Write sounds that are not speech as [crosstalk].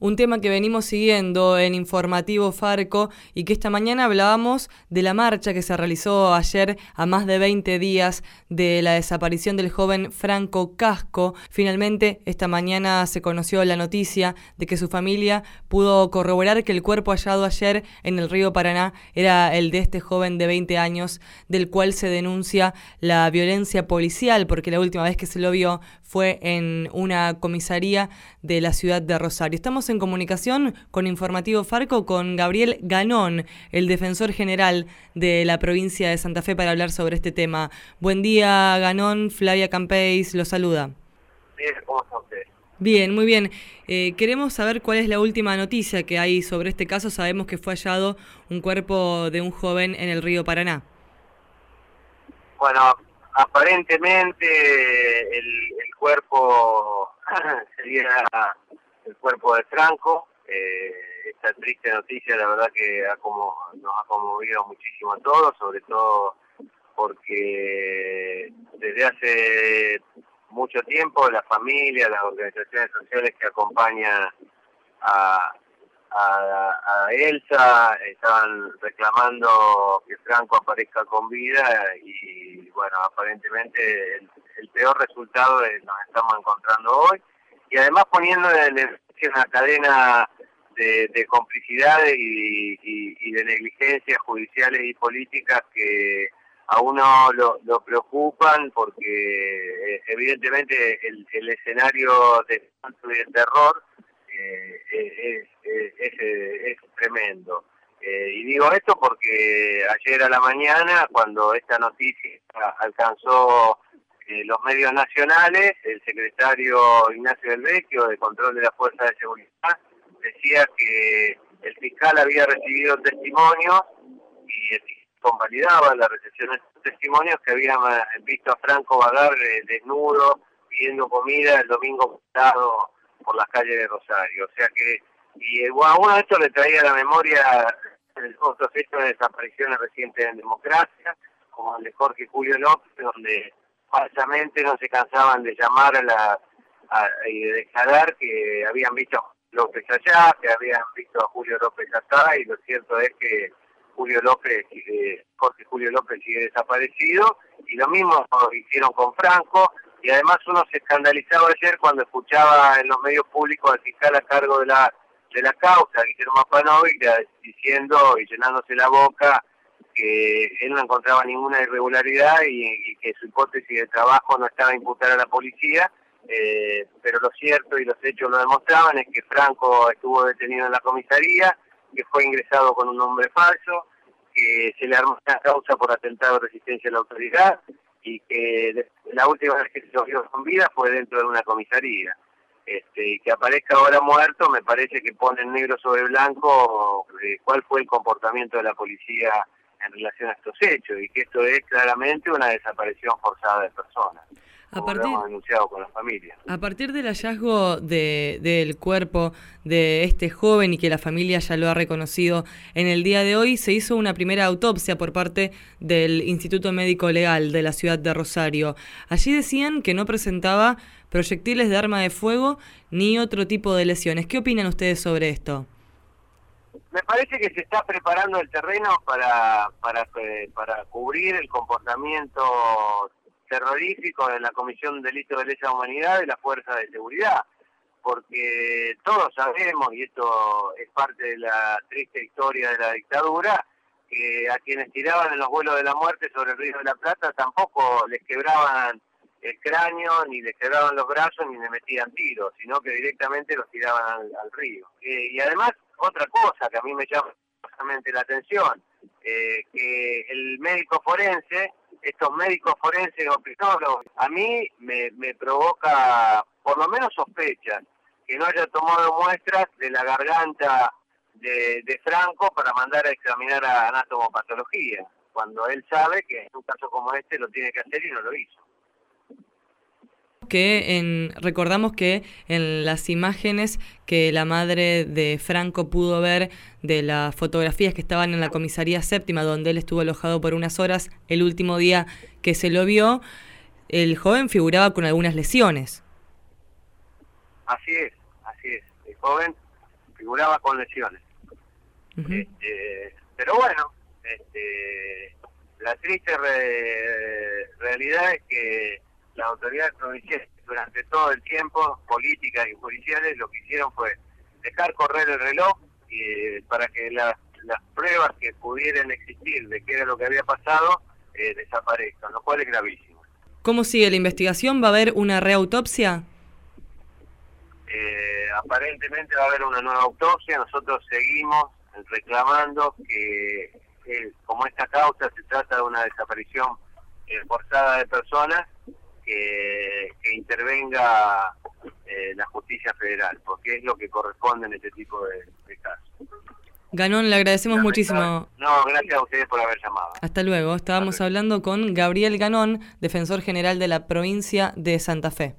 un tema que venimos siguiendo en Informativo Farco y que esta mañana hablábamos de la marcha que se realizó ayer a más de 20 días de la desaparición del joven Franco Casco. Finalmente, esta mañana se conoció la noticia de que su familia pudo corroborar que el cuerpo hallado ayer en el río Paraná era el de este joven de 20 años, del cual se denuncia la violencia policial, porque la última vez que se lo vio fue en una comisaría de la ciudad de Rosario. Estamos en comunicación con Informativo Farco con Gabriel Ganón, el defensor general de la provincia de Santa Fe, para hablar sobre este tema. Buen día, Ganón. Flavia Campeis lo saluda. Bien, ¿cómo está usted? Bien, muy bien. Eh, queremos saber cuál es la última noticia que hay sobre este caso. Sabemos que fue hallado un cuerpo de un joven en el río Paraná. Bueno, aparentemente el, cuerpo [clears throat] sería el cuerpo de Franco. Eh, esta triste noticia, la verdad que ha como, nos ha conmovido muchísimo a todos, sobre todo porque desde hace mucho tiempo la familia, las organizaciones sociales que acompañan a, a, Elsa estaban reclamando que Franco aparezca con vida y bueno, aparentemente el, peor resultado nos estamos encontrando hoy y además poniendo en una cadena de, de complicidades y, de negligencias judiciales y políticas que a uno lo, preocupan porque eh, evidentemente el, el escenario de, de terror eh, es, es, tremendo. Eh, y digo esto porque ayer a la mañana, cuando esta noticia alcanzó eh, los medios nacionales, el secretario Ignacio Del Vecchio, de Control de la Fuerza de Seguridad, decía que el fiscal había recibido testimonios y el convalidaba la recepción de estos testimonios que habían visto a Franco vagar desnudo, pidiendo comida el domingo pasado por las calles de Rosario. O sea que, y a uno de estos le traía a la memoria otros hechos de desapariciones recientes en democracia, como el de Jorge Julio López, donde falsamente no se cansaban de llamar a la y de declarar que habían visto a López allá, que habían visto a Julio López acá, y lo cierto es que Julio López, eh, Jorge Julio López sigue desaparecido, y lo mismo hicieron con Franco, y además uno se escandalizaba ayer cuando escuchaba en los medios públicos al fiscal a cargo de la de la causa, Guillermo Panovic, diciendo y llenándose la boca que él no encontraba ninguna irregularidad y, que su hipótesis de trabajo no estaba imputada a la policía, eh, pero lo cierto y los hechos lo demostraban es que Franco estuvo detenido en la comisaría, que fue ingresado con un nombre falso, que se le armó una causa por atentado de resistencia a la autoridad, y que la última vez que se lo vio con vida fue dentro de una comisaría. Este, y que aparezca ahora muerto me parece que pone en negro sobre blanco eh, cuál fue el comportamiento de la policía en relación a estos hechos y que esto es claramente una desaparición forzada de personas. A partir, con la familia. A partir del hallazgo de, del cuerpo de este joven y que la familia ya lo ha reconocido en el día de hoy, se hizo una primera autopsia por parte del Instituto Médico Legal de la ciudad de Rosario. Allí decían que no presentaba proyectiles de arma de fuego ni otro tipo de lesiones. ¿Qué opinan ustedes sobre esto? Me parece que se está preparando el terreno para, para, eh, para cubrir el comportamiento terrorífico de la Comisión de Delitos de Lesa Humanidad y la Fuerza de Seguridad, porque todos sabemos, y esto es parte de la triste historia de la dictadura, que a quienes tiraban en los vuelos de la muerte sobre el Río de la Plata tampoco les quebraban el cráneo, ni les quebraban los brazos, ni le metían tiros, sino que directamente los tiraban al, río. Eh, y además, otra cosa que a mí me llama la atención, eh, que el médico forense estos médicos forenses o a mí me, provoca por lo menos sospechas que no haya tomado muestras de la garganta de, de Franco para mandar a examinar a anatomopatología, cuando él sabe que en un caso como este lo tiene que hacer y no lo hizo que en, recordamos que en las imágenes que la madre de Franco pudo ver de las fotografías que estaban en la comisaría séptima, donde él estuvo alojado por unas horas el último día que se lo vio, el joven figuraba con algunas lesiones. Así es, así es. El joven figuraba con lesiones. Este, pero bueno, este, la triste realidad es que las autoridades provinciales durante todo el tiempo, políticas y judiciales, lo que hicieron fue dejar correr el reloj y, para que las pruebas que pudieran existir de qué era lo que había pasado eh, desaparezcan, lo cual es gravísimo. ¿Cómo sigue la investigación? ¿Va a haber una reautopsia? Eh, aparentemente va a haber una nueva autopsia. Nosotros seguimos reclamando que, como esta causa se trata de una desaparición eh, forzada de personas, que, intervenga eh, la justicia federal, porque es lo que corresponde en este tipo de, casos. Ganón, le agradecemos muchísimo. No, gracias a ustedes por haber llamado. Hasta luego. Estábamos hablando con Gabriel Ganón, defensor general de la provincia de Santa Fe.